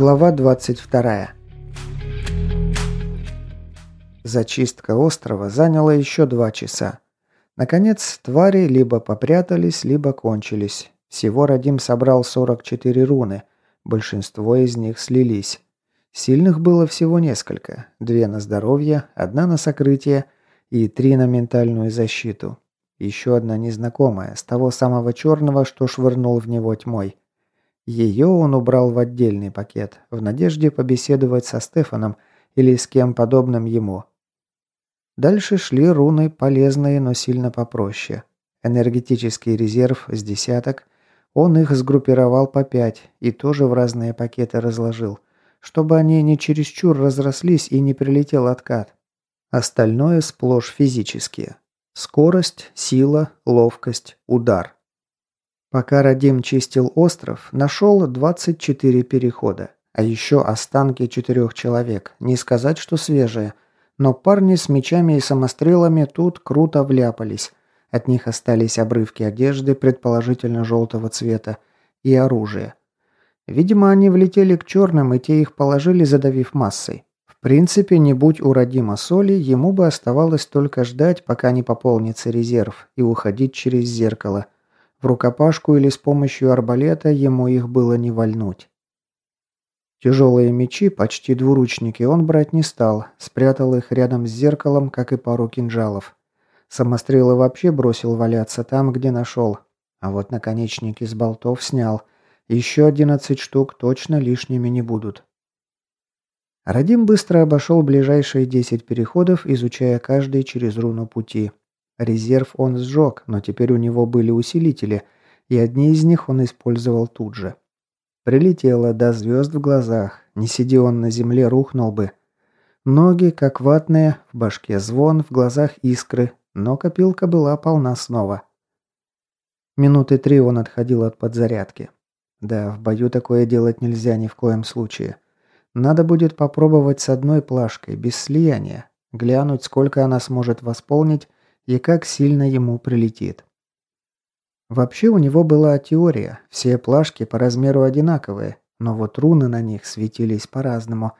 Глава 22. Зачистка острова заняла еще два часа. Наконец, твари либо попрятались, либо кончились. Всего Радим собрал 44 руны. Большинство из них слились. Сильных было всего несколько. Две на здоровье, одна на сокрытие и три на ментальную защиту. Еще одна незнакомая, с того самого черного, что швырнул в него тьмой. Ее он убрал в отдельный пакет, в надежде побеседовать со Стефаном или с кем подобным ему. Дальше шли руны, полезные, но сильно попроще. Энергетический резерв с десяток. Он их сгруппировал по пять и тоже в разные пакеты разложил, чтобы они не чересчур разрослись и не прилетел откат. Остальное сплошь физические. Скорость, сила, ловкость, удар. Пока Радим чистил остров, нашел 24 перехода. А еще останки четырех человек. Не сказать, что свежие. Но парни с мечами и самострелами тут круто вляпались. От них остались обрывки одежды, предположительно желтого цвета, и оружие. Видимо, они влетели к черным, и те их положили, задавив массой. В принципе, не будь у Радима соли, ему бы оставалось только ждать, пока не пополнится резерв, и уходить через зеркало – в рукопашку или с помощью арбалета ему их было не вальнуть. Тяжелые мечи, почти двуручники, он брать не стал, спрятал их рядом с зеркалом, как и пару кинжалов. Самострелы вообще бросил валяться там, где нашел. А вот наконечники с болтов снял. Еще одиннадцать штук точно лишними не будут. Радим быстро обошел ближайшие десять переходов, изучая каждый через руну пути. Резерв он сжег, но теперь у него были усилители, и одни из них он использовал тут же. Прилетело до звезд в глазах, не сиди он на земле, рухнул бы. Ноги, как ватные, в башке звон, в глазах искры, но копилка была полна снова. Минуты три он отходил от подзарядки. Да, в бою такое делать нельзя ни в коем случае. Надо будет попробовать с одной плашкой, без слияния, глянуть, сколько она сможет восполнить, и как сильно ему прилетит. Вообще у него была теория, все плашки по размеру одинаковые, но вот руны на них светились по-разному,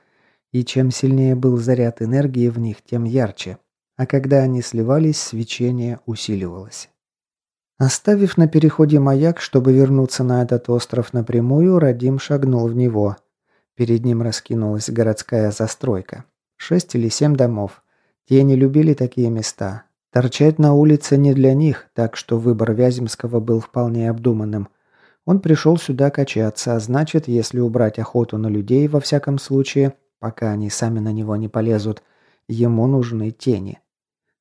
и чем сильнее был заряд энергии в них, тем ярче, а когда они сливались, свечение усиливалось. Оставив на переходе маяк, чтобы вернуться на этот остров напрямую, Радим шагнул в него. Перед ним раскинулась городская застройка. Шесть или семь домов. Те не любили такие места, Торчать на улице не для них, так что выбор Вяземского был вполне обдуманным. Он пришел сюда качаться, а значит, если убрать охоту на людей, во всяком случае, пока они сами на него не полезут, ему нужны тени.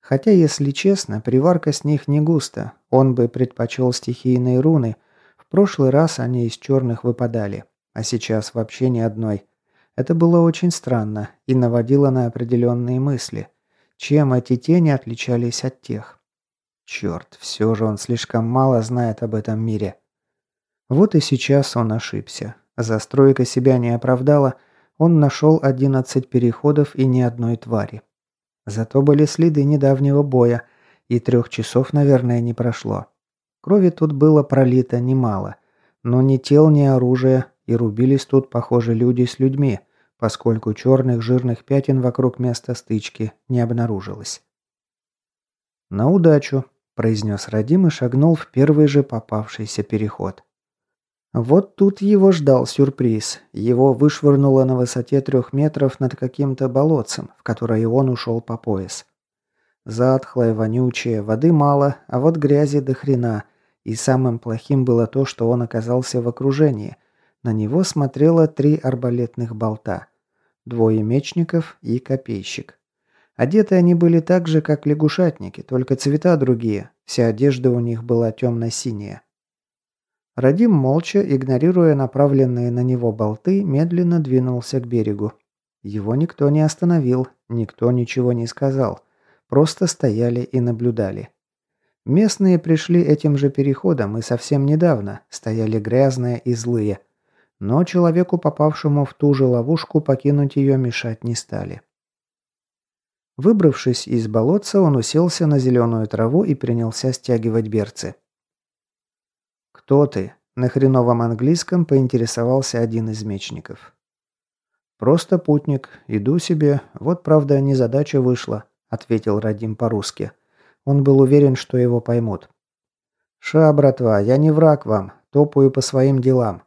Хотя, если честно, приварка с них не густо. Он бы предпочел стихийные руны. В прошлый раз они из черных выпадали, а сейчас вообще ни одной. Это было очень странно и наводило на определенные мысли – чем эти тени отличались от тех? Черт, все же он слишком мало знает об этом мире. Вот и сейчас он ошибся. Застройка себя не оправдала, он нашел 11 переходов и ни одной твари. Зато были следы недавнего боя, и трех часов, наверное, не прошло. Крови тут было пролито немало, но ни тел, ни оружия, и рубились тут, похоже, люди с людьми – поскольку черных жирных пятен вокруг места стычки не обнаружилось. «На удачу», – произнес Радим и шагнул в первый же попавшийся переход. Вот тут его ждал сюрприз. Его вышвырнуло на высоте трех метров над каким-то болотцем, в которое он ушел по пояс. Затхлое, вонючее, воды мало, а вот грязи до хрена. И самым плохим было то, что он оказался в окружении. На него смотрело три арбалетных болта. Двое мечников и копейщик. Одеты они были так же, как лягушатники, только цвета другие. Вся одежда у них была темно-синяя. Радим молча, игнорируя направленные на него болты, медленно двинулся к берегу. Его никто не остановил, никто ничего не сказал. Просто стояли и наблюдали. Местные пришли этим же переходом и совсем недавно, стояли грязные и злые – но человеку, попавшему в ту же ловушку, покинуть ее мешать не стали. Выбравшись из болотца, он уселся на зеленую траву и принялся стягивать берцы. «Кто ты?» – на хреновом английском поинтересовался один из мечников. «Просто путник. Иду себе. Вот, правда, незадача вышла», — ответил Радим по-русски. Он был уверен, что его поймут. «Ша, братва, я не враг вам. Топаю по своим делам».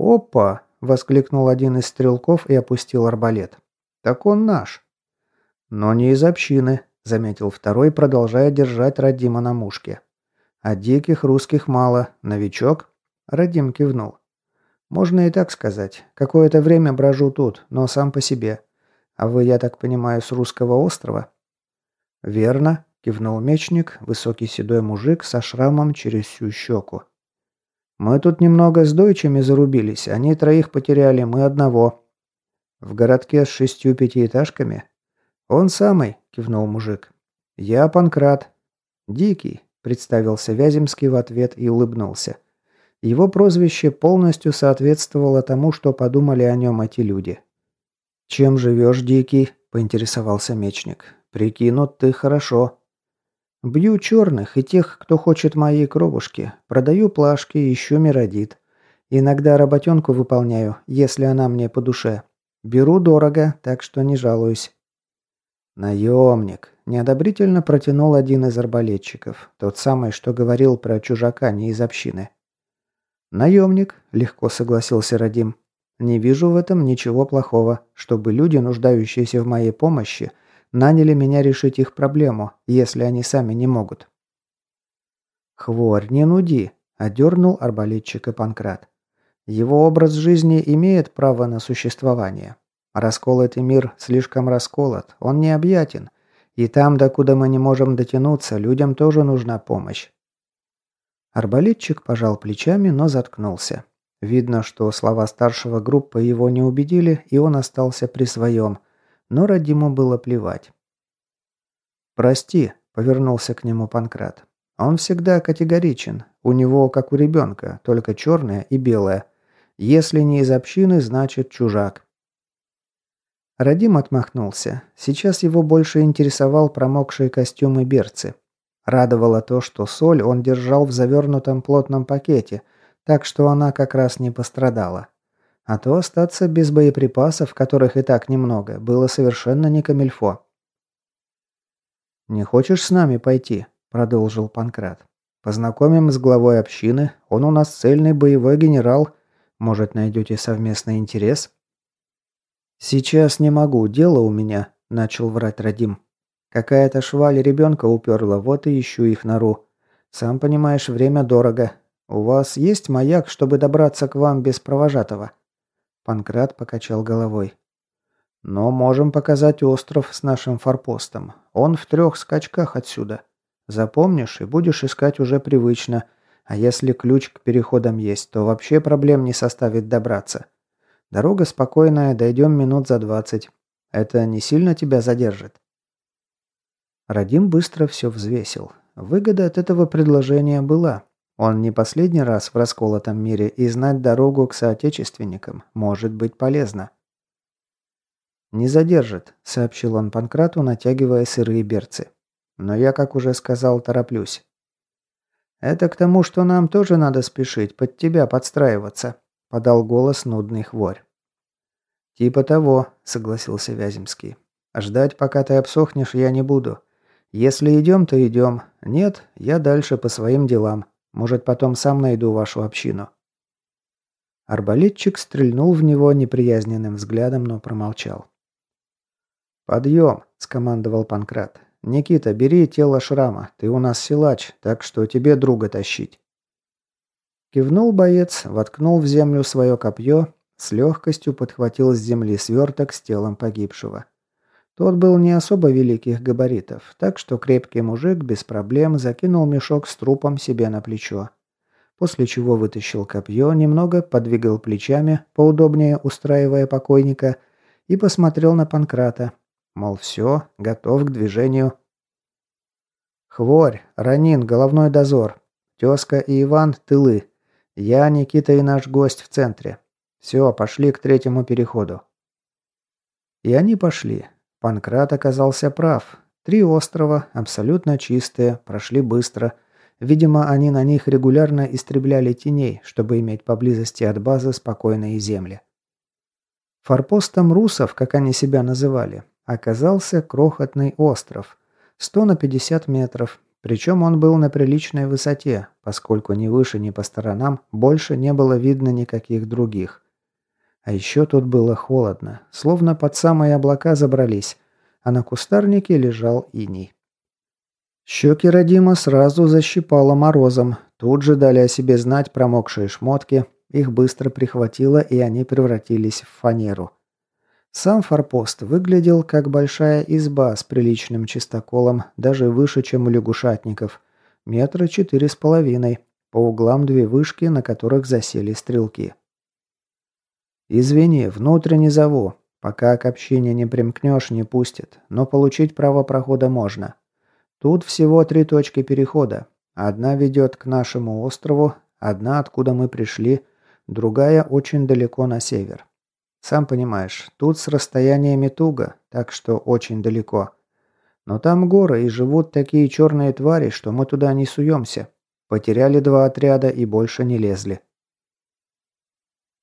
«Опа!» — воскликнул один из стрелков и опустил арбалет. «Так он наш». «Но не из общины», — заметил второй, продолжая держать Радима на мушке. «А диких русских мало. Новичок?» Радим кивнул. «Можно и так сказать. Какое-то время брожу тут, но сам по себе. А вы, я так понимаю, с русского острова?» «Верно», – кивнул мечник, высокий седой мужик со шрамом через всю щеку. «Мы тут немного с дойчами зарубились. Они троих потеряли, мы одного. В городке с шестью пятиэтажками?» «Он самый», – кивнул мужик. «Я Панкрат». «Дикий», – представился Вяземский в ответ и улыбнулся. Его прозвище полностью соответствовало тому, что подумали о нем эти люди. «Чем живешь, Дикий?» – поинтересовался мечник. «Прикину, ты хорошо». «Бью черных и тех, кто хочет моей кровушки. Продаю плашки, ищу миродит. Иногда работенку выполняю, если она мне по душе. Беру дорого, так что не жалуюсь». «Наемник», – неодобрительно протянул один из арбалетчиков, тот самый, что говорил про чужака не из общины. «Наемник», – легко согласился Радим. «Не вижу в этом ничего плохого, чтобы люди, нуждающиеся в моей помощи, наняли меня решить их проблему, если они сами не могут». «Хворь, не нуди», – одернул арбалетчика Панкрат. «Его образ жизни имеет право на существование. Расколотый мир слишком расколот, он необъятен, и там, докуда мы не можем дотянуться, людям тоже нужна помощь. Арбалетчик пожал плечами, но заткнулся. Видно, что слова старшего группы его не убедили, и он остался при своем. Но Радиму было плевать. «Прости», — повернулся к нему Панкрат. «Он всегда категоричен. У него, как у ребенка, только черное и белое. Если не из общины, значит чужак». Радим отмахнулся. Сейчас его больше интересовал промокшие костюмы берцы. Радовало то, что соль он держал в завернутом плотном пакете, так что она как раз не пострадала. А то остаться без боеприпасов, которых и так немного, было совершенно не камильфо. «Не хочешь с нами пойти?» – продолжил Панкрат. «Познакомим с главой общины, он у нас цельный боевой генерал. Может, найдете совместный интерес?» «Сейчас не могу, дело у меня», – начал врать Радим. Какая-то шваль ребенка уперла, вот и ищу их нору. Сам понимаешь, время дорого. У вас есть маяк, чтобы добраться к вам без провожатого?» Панкрат покачал головой. «Но можем показать остров с нашим форпостом. Он в трех скачках отсюда. Запомнишь и будешь искать уже привычно. А если ключ к переходам есть, то вообще проблем не составит добраться. Дорога спокойная, дойдем минут за двадцать. Это не сильно тебя задержит?» Радим быстро все взвесил. Выгода от этого предложения была. Он не последний раз в расколотом мире, и знать дорогу к соотечественникам может быть полезно. «Не задержит», — сообщил он Панкрату, натягивая сырые берцы. «Но я, как уже сказал, тороплюсь». «Это к тому, что нам тоже надо спешить, под тебя подстраиваться», — подал голос нудный хворь. «Типа того», — согласился Вяземский. «Ждать, пока ты обсохнешь, я не буду. Если идем, то идем. Нет, я дальше по своим делам. Может, потом сам найду вашу общину». Арбалетчик стрельнул в него неприязненным взглядом, но промолчал. «Подъем!» – скомандовал Панкрат. «Никита, бери тело шрама. Ты у нас силач, так что тебе друга тащить». Кивнул боец, воткнул в землю свое копье, с легкостью подхватил с земли сверток с телом погибшего. Тот был не особо великих габаритов, так что крепкий мужик без проблем закинул мешок с трупом себе на плечо. После чего вытащил копье, немного подвигал плечами, поудобнее устраивая покойника, и посмотрел на Панкрата. Мол, все, готов к движению. «Хворь, Ранин, головной дозор. Тезка и Иван – тылы. Я, Никита и наш гость в центре. Все, пошли к третьему переходу». И они пошли. Панкрат оказался прав. Три острова, абсолютно чистые, прошли быстро. Видимо, они на них регулярно истребляли теней, чтобы иметь поблизости от базы спокойные земли. Форпостом русов, как они себя называли, оказался крохотный остров. 100 на 50 метров, причем он был на приличной высоте, поскольку ни выше, ни по сторонам больше не было видно никаких других. А еще тут было холодно, словно под самые облака забрались, а на кустарнике лежал иней. Щеки Родима сразу защипало морозом, тут же дали о себе знать промокшие шмотки, их быстро прихватило и они превратились в фанеру. Сам форпост выглядел как большая изба с приличным чистоколом, даже выше, чем у лягушатников. Метра четыре с половиной, по углам две вышки, на которых засели стрелки. «Извини, внутренне зову. Пока к общине не примкнешь, не пустят, но получить право прохода можно. Тут всего три точки перехода. Одна ведет к нашему острову, одна, откуда мы пришли, другая очень далеко на север. Сам понимаешь, тут с расстояниями туго, так что очень далеко. Но там горы и живут такие черные твари, что мы туда не суемся. Потеряли два отряда и больше не лезли.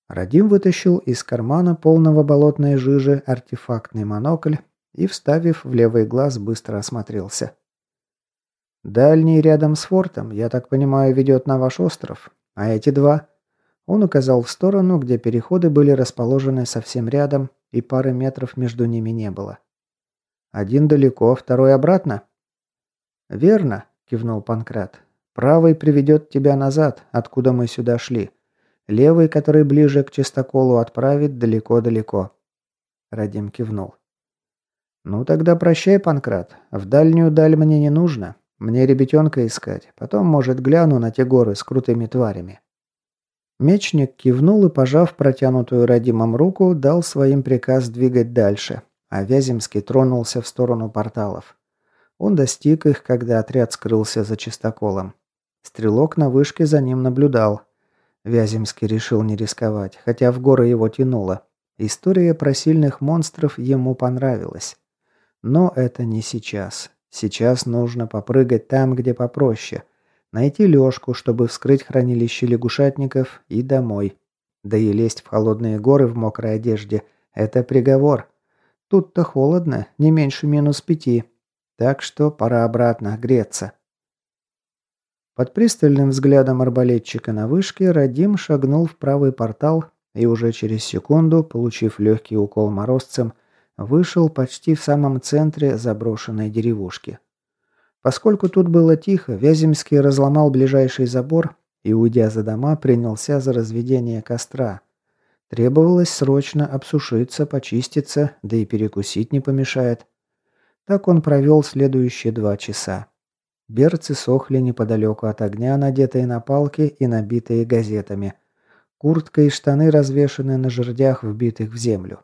Радим вытащил из кармана полного болотной жижи артефактный монокль и, вставив в левый глаз, быстро осмотрелся. «Дальний рядом с фортом, я так понимаю, ведет на ваш остров. А эти два?» Он указал в сторону, где переходы были расположены совсем рядом, и пары метров между ними не было. «Один далеко, второй обратно?» «Верно», – кивнул Панкрат. «Правый приведет тебя назад, откуда мы сюда шли. Левый, который ближе к чистоколу, отправит далеко-далеко». Радим кивнул. «Ну тогда прощай, Панкрат. В дальнюю даль мне не нужно. Мне ребятенка искать. Потом, может, гляну на те горы с крутыми тварями». Мечник кивнул и, пожав протянутую Радимом руку, дал своим приказ двигать дальше, а Вяземский тронулся в сторону порталов. Он достиг их, когда отряд скрылся за чистоколом. Стрелок на вышке за ним наблюдал. Вяземский решил не рисковать, хотя в горы его тянуло. История про сильных монстров ему понравилась. Но это не сейчас. Сейчас нужно попрыгать там, где попроще – Найти Лёшку, чтобы вскрыть хранилище лягушатников и домой. Да и лезть в холодные горы в мокрой одежде – это приговор. Тут-то холодно, не меньше минус пяти. Так что пора обратно греться. Под пристальным взглядом арбалетчика на вышке Радим шагнул в правый портал и уже через секунду, получив легкий укол морозцем, вышел почти в самом центре заброшенной деревушки. Поскольку тут было тихо, Вяземский разломал ближайший забор и, уйдя за дома, принялся за разведение костра. Требовалось срочно обсушиться, почиститься, да и перекусить не помешает. Так он провел следующие два часа. Берцы сохли неподалеку от огня, надетые на палки и набитые газетами. Куртка и штаны развешаны на жердях, вбитых в землю.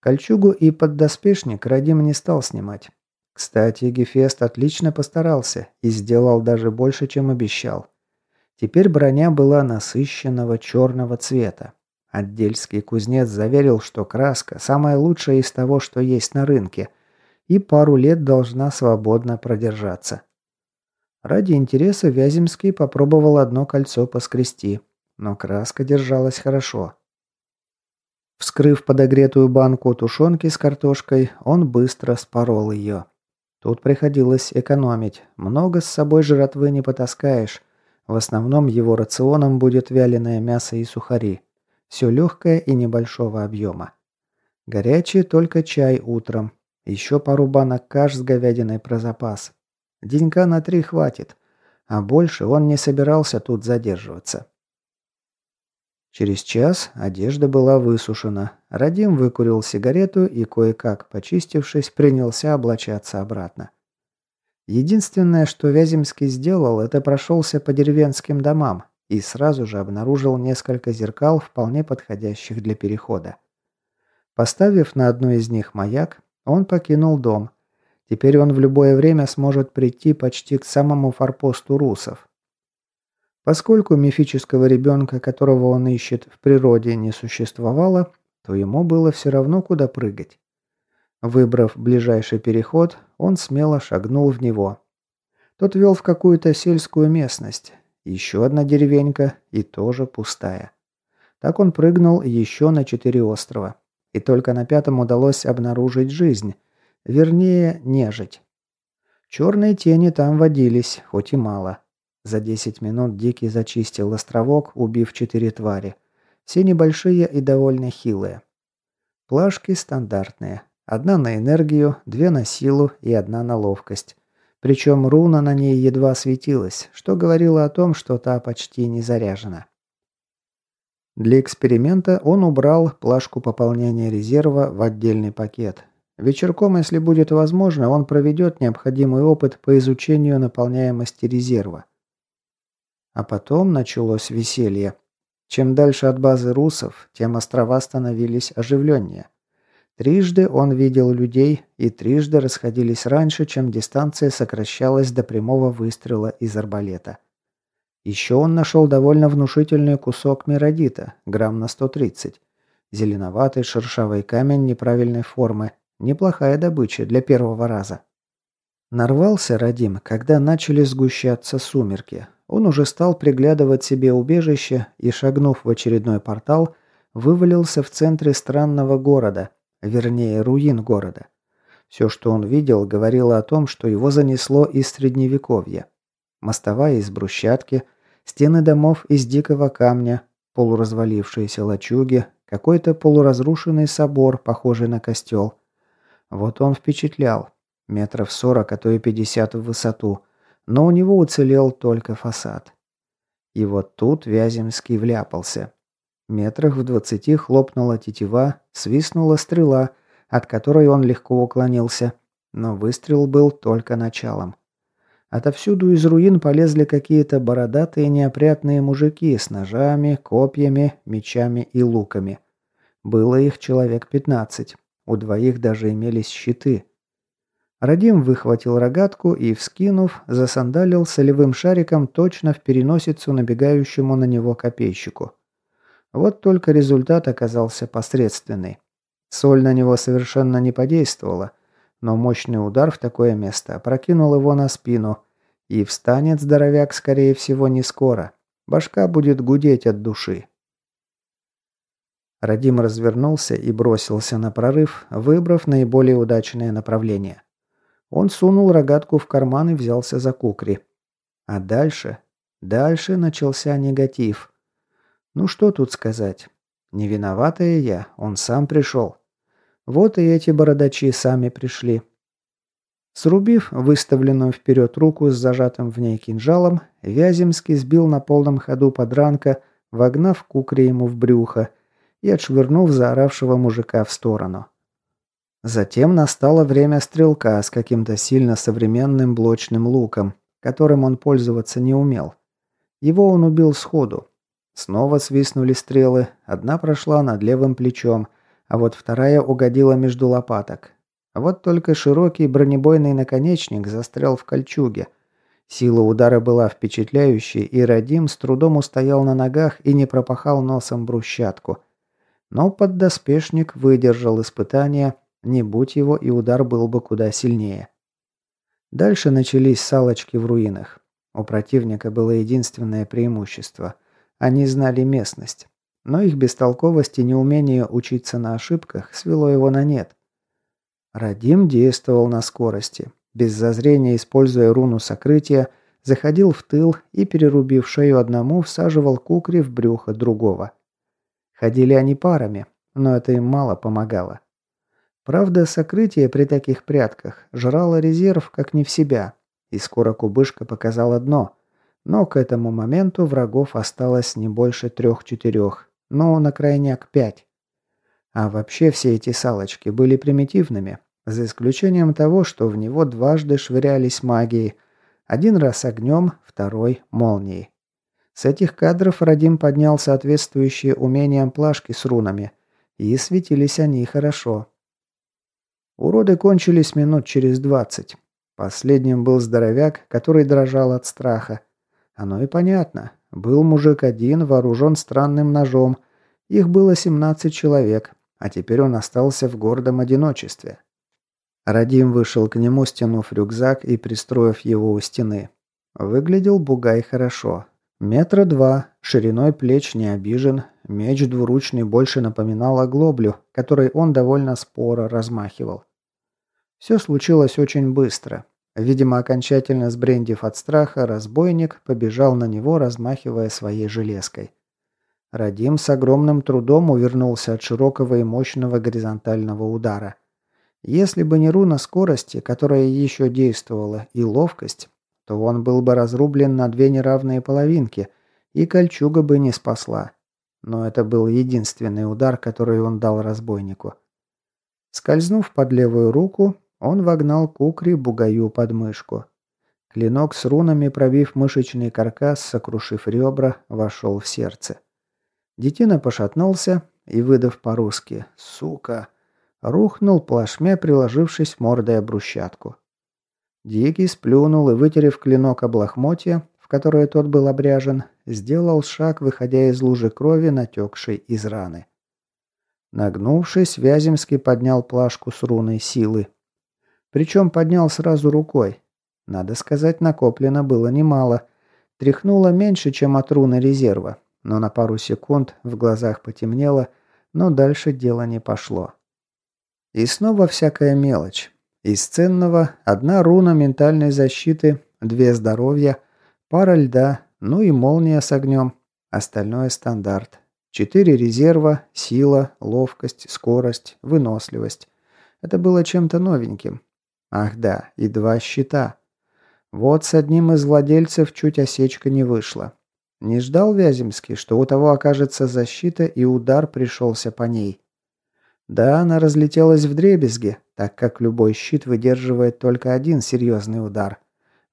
Кольчугу и поддоспешник Радим не стал снимать. Кстати, Гефест отлично постарался и сделал даже больше, чем обещал. Теперь броня была насыщенного черного цвета. Отдельский кузнец заверил, что краска самая лучшая из того, что есть на рынке, и пару лет должна свободно продержаться. Ради интереса Вяземский попробовал одно кольцо поскрести, но краска держалась хорошо. Вскрыв подогретую банку тушенки с картошкой, он быстро спорол ее. Тут приходилось экономить. Много с собой жратвы не потаскаешь. В основном его рационом будет вяленое мясо и сухари. Все легкое и небольшого объема. Горячий только чай утром. Еще пару банок каш с говядиной про запас. Денька на три хватит. А больше он не собирался тут задерживаться. Через час одежда была высушена. Радим выкурил сигарету и, кое-как почистившись, принялся облачаться обратно. Единственное, что Вяземский сделал, это прошелся по деревенским домам и сразу же обнаружил несколько зеркал, вполне подходящих для перехода. Поставив на одну из них маяк, он покинул дом. Теперь он в любое время сможет прийти почти к самому форпосту русов. Поскольку мифического ребенка, которого он ищет, в природе не существовало, то ему было все равно, куда прыгать. Выбрав ближайший переход, он смело шагнул в него. Тот вел в какую-то сельскую местность. Еще одна деревенька и тоже пустая. Так он прыгнул еще на четыре острова. И только на пятом удалось обнаружить жизнь. Вернее, нежить. Черные тени там водились, хоть и мало. За 10 минут Дикий зачистил островок, убив четыре твари. Все небольшие и довольно хилые. Плашки стандартные. Одна на энергию, две на силу и одна на ловкость. Причем руна на ней едва светилась, что говорило о том, что та почти не заряжена. Для эксперимента он убрал плашку пополнения резерва в отдельный пакет. Вечерком, если будет возможно, он проведет необходимый опыт по изучению наполняемости резерва. А потом началось веселье. Чем дальше от базы русов, тем острова становились оживленнее. Трижды он видел людей, и трижды расходились раньше, чем дистанция сокращалась до прямого выстрела из арбалета. Еще он нашел довольно внушительный кусок миродита, грамм на 130. Зеленоватый шершавый камень неправильной формы. Неплохая добыча для первого раза. Нарвался Радим, когда начали сгущаться сумерки. Он уже стал приглядывать себе убежище и, шагнув в очередной портал, вывалился в центре странного города, вернее, руин города. Все, что он видел, говорило о том, что его занесло из средневековья. Мостовая из брусчатки, стены домов из дикого камня, полуразвалившиеся лачуги, какой-то полуразрушенный собор, похожий на костел. Вот он впечатлял. Метров сорок, а то и пятьдесят в высоту – но у него уцелел только фасад. И вот тут Вяземский вляпался. Метрах в двадцати хлопнула тетива, свистнула стрела, от которой он легко уклонился, но выстрел был только началом. Отовсюду из руин полезли какие-то бородатые неопрятные мужики с ножами, копьями, мечами и луками. Было их человек пятнадцать. У двоих даже имелись щиты. Радим выхватил рогатку и, вскинув, засандалил солевым шариком точно в переносицу набегающему на него копейщику. Вот только результат оказался посредственный. Соль на него совершенно не подействовала, но мощный удар в такое место прокинул его на спину, и встанет здоровяк, скорее всего, не скоро. Башка будет гудеть от души. Радим развернулся и бросился на прорыв, выбрав наиболее удачное направление. Он сунул рогатку в карман и взялся за кукри. А дальше? Дальше начался негатив. Ну что тут сказать? Не виноватая я, он сам пришел. Вот и эти бородачи сами пришли. Срубив выставленную вперед руку с зажатым в ней кинжалом, Вяземский сбил на полном ходу подранка, вогнав кукри ему в брюхо и отшвырнув заоравшего мужика в сторону. Затем настало время стрелка с каким-то сильно современным блочным луком, которым он пользоваться не умел. Его он убил сходу. Снова свистнули стрелы, одна прошла над левым плечом, а вот вторая угодила между лопаток. Вот только широкий бронебойный наконечник застрял в кольчуге. Сила удара была впечатляющей, и Радим с трудом устоял на ногах и не пропахал носом брусчатку. Но поддоспешник выдержал испытание не будь его, и удар был бы куда сильнее. Дальше начались салочки в руинах. У противника было единственное преимущество. Они знали местность. Но их бестолковость и неумение учиться на ошибках свело его на нет. Радим действовал на скорости. Без зазрения, используя руну сокрытия, заходил в тыл и, перерубив шею одному, всаживал кукри в брюхо другого. Ходили они парами, но это им мало помогало. Правда, сокрытие при таких прятках жрало резерв как не в себя, и скоро кубышка показала дно. Но к этому моменту врагов осталось не больше трех-четырех, но на крайняк пять. А вообще все эти салочки были примитивными, за исключением того, что в него дважды швырялись магией. Один раз огнем, второй – молнией. С этих кадров Радим поднял соответствующие умениям плашки с рунами, и светились они хорошо. Уроды кончились минут через двадцать. Последним был здоровяк, который дрожал от страха. Оно и понятно. Был мужик один, вооружен странным ножом. Их было 17 человек, а теперь он остался в гордом одиночестве. Радим вышел к нему, стянув рюкзак и пристроив его у стены. Выглядел бугай хорошо. Метра два, шириной плеч не обижен, меч двуручный больше напоминал оглоблю, которой он довольно споро размахивал. Все случилось очень быстро. Видимо, окончательно сбрендив от страха, разбойник побежал на него, размахивая своей железкой. Радим с огромным трудом увернулся от широкого и мощного горизонтального удара. Если бы не руна скорости, которая еще действовала, и ловкость, то он был бы разрублен на две неравные половинки, и кольчуга бы не спасла. Но это был единственный удар, который он дал разбойнику. Скользнув под левую руку, он вогнал кукри бугаю под мышку. Клинок с рунами, пробив мышечный каркас, сокрушив ребра, вошел в сердце. Детина пошатнулся и, выдав по-русски «Сука!», рухнул плашмя, приложившись мордой о брусчатку. Дикий сплюнул и, вытерев клинок об лохмотье, в которое тот был обряжен, сделал шаг, выходя из лужи крови, натекшей из раны. Нагнувшись, Вяземский поднял плашку с руной силы. Причем поднял сразу рукой. Надо сказать, накоплено было немало. Тряхнуло меньше, чем от руны резерва, но на пару секунд в глазах потемнело, но дальше дело не пошло. И снова всякая мелочь. Из ценного одна руна ментальной защиты, две здоровья, пара льда, ну и молния с огнем. Остальное стандарт. Четыре резерва, сила, ловкость, скорость, выносливость. Это было чем-то новеньким. Ах да, и два щита. Вот с одним из владельцев чуть осечка не вышла. Не ждал Вяземский, что у того окажется защита и удар пришелся по ней. Да, она разлетелась в дребезги, так как любой щит выдерживает только один серьезный удар.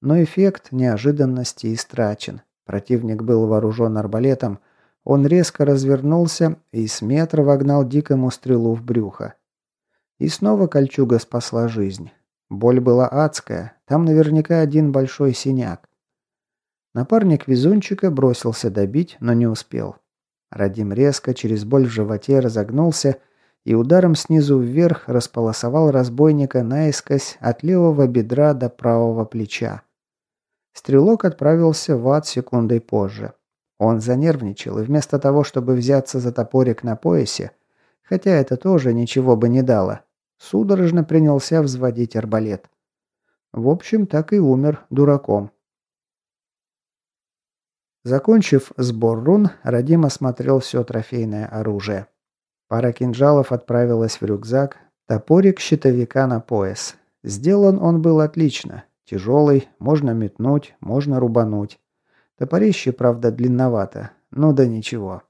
Но эффект неожиданности истрачен. Противник был вооружен арбалетом, он резко развернулся и с метра вогнал дикому стрелу в брюхо. И снова кольчуга спасла жизнь. Боль была адская, там наверняка один большой синяк. Напарник везунчика бросился добить, но не успел. Радим резко через боль в животе разогнулся и ударом снизу вверх располосовал разбойника наискось от левого бедра до правого плеча. Стрелок отправился в ад секундой позже. Он занервничал и вместо того, чтобы взяться за топорик на поясе, хотя это тоже ничего бы не дало, судорожно принялся взводить арбалет. В общем, так и умер дураком. Закончив сбор рун, Радим осмотрел все трофейное оружие. Пара кинжалов отправилась в рюкзак, топорик щитовика на пояс. Сделан он был отлично. Тяжелый, можно метнуть, можно рубануть. Топорище, правда, длинновато, но да ничего.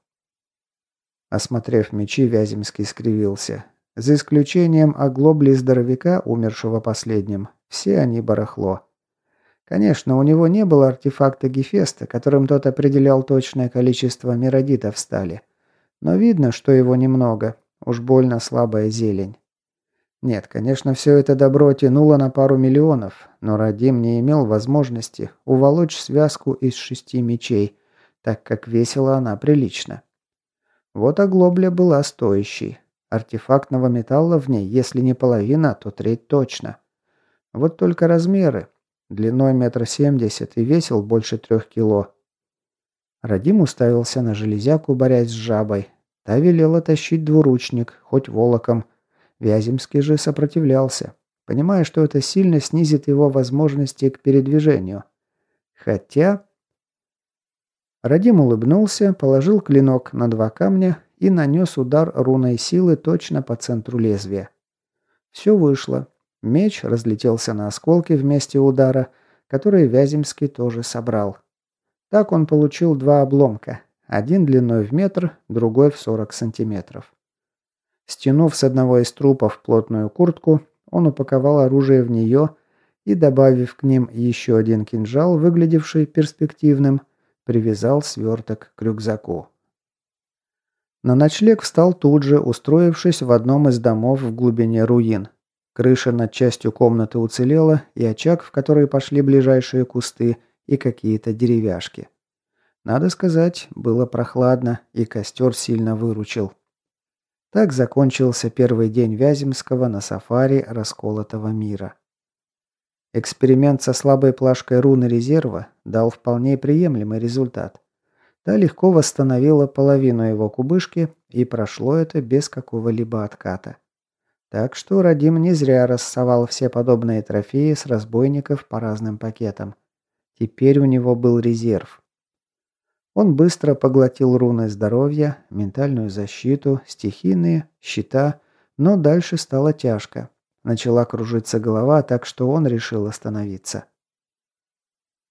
Осмотрев мечи, Вяземский скривился. За исключением оглобли здоровяка, умершего последним, все они барахло. Конечно, у него не было артефакта Гефеста, которым тот определял точное количество меродитов в стали. Но видно, что его немного. Уж больно слабая зелень. Нет, конечно, все это добро тянуло на пару миллионов, но Радим не имел возможности уволочь связку из шести мечей, так как весила она прилично. Вот оглобля была стоящей. Артефактного металла в ней, если не половина, то треть точно. Вот только размеры. Длиной метр семьдесят и весил больше трех кило. Радим уставился на железяку, борясь с жабой. Та велела тащить двуручник, хоть волоком. Вяземский же сопротивлялся, понимая, что это сильно снизит его возможности к передвижению. Хотя... Радим улыбнулся, положил клинок на два камня и нанес удар руной силы точно по центру лезвия. Все вышло. Меч разлетелся на осколки вместе удара, которые Вяземский тоже собрал. Так он получил два обломка. Один длиной в метр, другой в 40 сантиметров. Стянув с одного из трупов плотную куртку, он упаковал оружие в нее и, добавив к ним еще один кинжал, выглядевший перспективным, привязал сверток к рюкзаку. На ночлег встал тут же, устроившись в одном из домов в глубине руин. Крыша над частью комнаты уцелела, и очаг, в который пошли ближайшие кусты, и какие-то деревяшки. Надо сказать, было прохладно, и костер сильно выручил. Так закончился первый день Вяземского на сафари расколотого мира. Эксперимент со слабой плашкой руны резерва дал вполне приемлемый результат. Та легко восстановила половину его кубышки, и прошло это без какого-либо отката. Так что Радим не зря рассовал все подобные трофеи с разбойников по разным пакетам. Теперь у него был резерв. Он быстро поглотил руны здоровья, ментальную защиту, стихийные, щита, но дальше стало тяжко. Начала кружиться голова, так что он решил остановиться.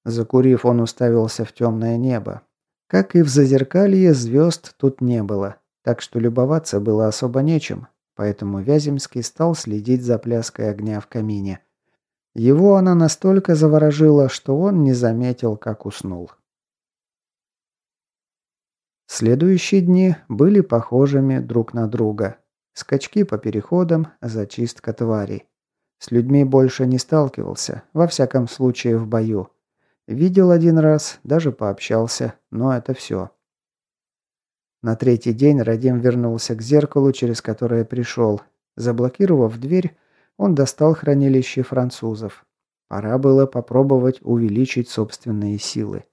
Закурив, он уставился в темное небо. Как и в зазеркалье, звезд тут не было, так что любоваться было особо нечем, поэтому Вяземский стал следить за пляской огня в камине. Его она настолько заворожила, что он не заметил, как уснул. Следующие дни были похожими друг на друга. Скачки по переходам, зачистка тварей. С людьми больше не сталкивался, во всяком случае в бою. Видел один раз, даже пообщался, но это все. На третий день Радим вернулся к зеркалу, через которое пришел. Заблокировав дверь, он достал хранилище французов. Пора было попробовать увеличить собственные силы.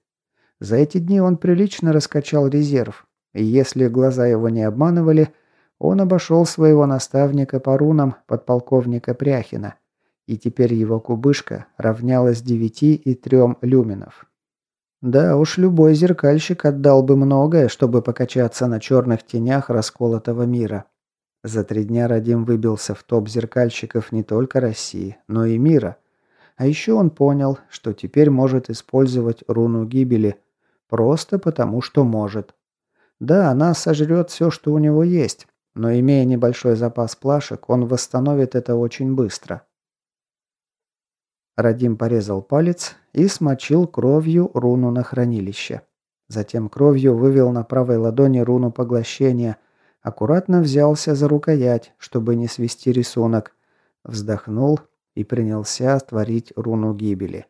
За эти дни он прилично раскачал резерв, и если глаза его не обманывали, он обошел своего наставника по рунам, подполковника Пряхина – и теперь его кубышка равнялась девяти и трем люминов. Да уж, любой зеркальщик отдал бы многое, чтобы покачаться на черных тенях расколотого мира. За три дня Радим выбился в топ зеркальщиков не только России, но и мира. А еще он понял, что теперь может использовать руну гибели, просто потому что может. Да, она сожрет все, что у него есть, но имея небольшой запас плашек, он восстановит это очень быстро. Радим порезал палец и смочил кровью руну на хранилище. Затем кровью вывел на правой ладони руну поглощения, аккуратно взялся за рукоять, чтобы не свести рисунок, вздохнул и принялся творить руну гибели.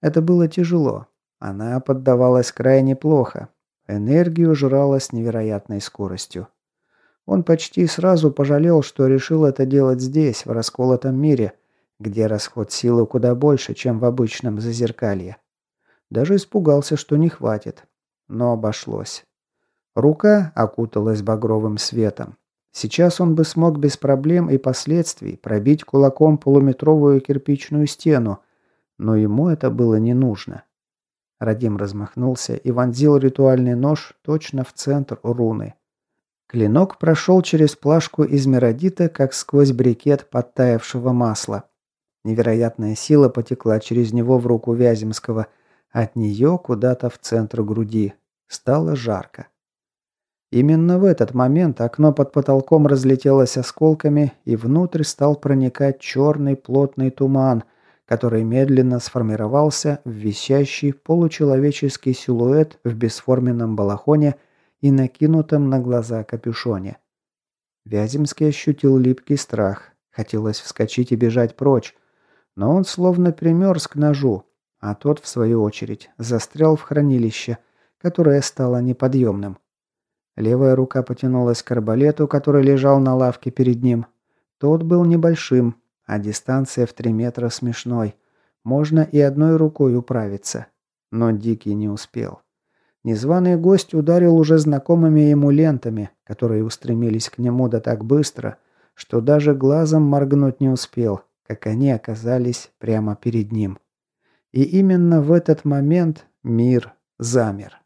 Это было тяжело. Она поддавалась крайне плохо. Энергию жрала с невероятной скоростью. Он почти сразу пожалел, что решил это делать здесь, в расколотом мире – где расход силы куда больше, чем в обычном зазеркалье. Даже испугался, что не хватит. Но обошлось. Рука окуталась багровым светом. Сейчас он бы смог без проблем и последствий пробить кулаком полуметровую кирпичную стену, но ему это было не нужно. Радим размахнулся и вонзил ритуальный нож точно в центр руны. Клинок прошел через плашку из меродита, как сквозь брикет подтаявшего масла. Невероятная сила потекла через него в руку Вяземского. От нее куда-то в центр груди. Стало жарко. Именно в этот момент окно под потолком разлетелось осколками, и внутрь стал проникать черный плотный туман, который медленно сформировался в висящий получеловеческий силуэт в бесформенном балахоне и накинутом на глаза капюшоне. Вяземский ощутил липкий страх. Хотелось вскочить и бежать прочь, но он словно примерз к ножу, а тот, в свою очередь, застрял в хранилище, которое стало неподъемным. Левая рука потянулась к арбалету, который лежал на лавке перед ним. Тот был небольшим, а дистанция в три метра смешной. Можно и одной рукой управиться. Но Дикий не успел. Незваный гость ударил уже знакомыми ему лентами, которые устремились к нему да так быстро, что даже глазом моргнуть не успел, как они оказались прямо перед ним. И именно в этот момент мир замер.